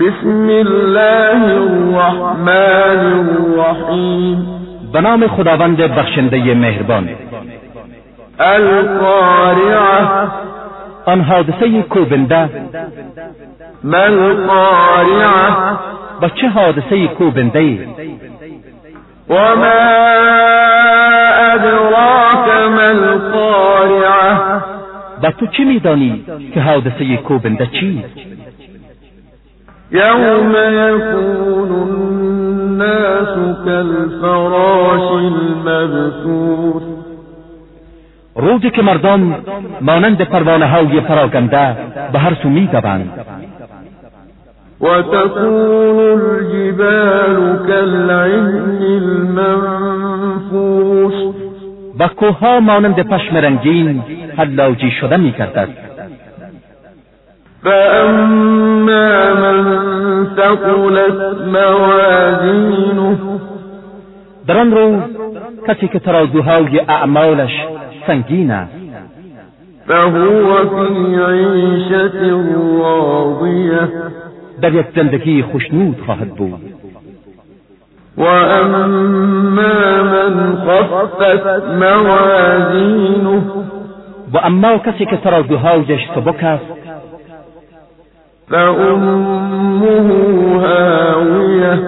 بسم الله الرحمن الرحیم به نام خداوند بخشنده مهربان. القارعه آن حادثه کوبنده. ما القارعه و چه حادثه کوبنده؟ ای ادراك ما القارعه و تو چه میدانی که حادثه کوبنده چیست يوم يكون الناس كالفراش المبثوث. روزی که مردم مانند پروانه های پراکنده به هر سو می‌دوند. وتكون الجبال كالعهن المنفوش و کوهها مانند پشم رنگین حلاجی شده میگردد. فأما من ثقلت موازینه در آن روز کسی که ترازوهای اعمالش سنگین است. فهو في عيشة راضية در یک زندگی خوشنود خواهد بود. وأما من خفت موازینه. و اما کسی که ترازوهایش سبک است فأمه هاوية.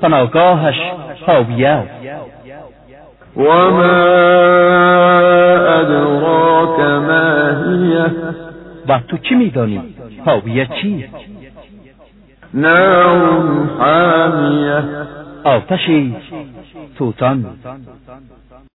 فناگاهش است وما أدراك ما هي؟ و تو چی میدانی؟ حاویه چیست نار حامية. آتشی سوزان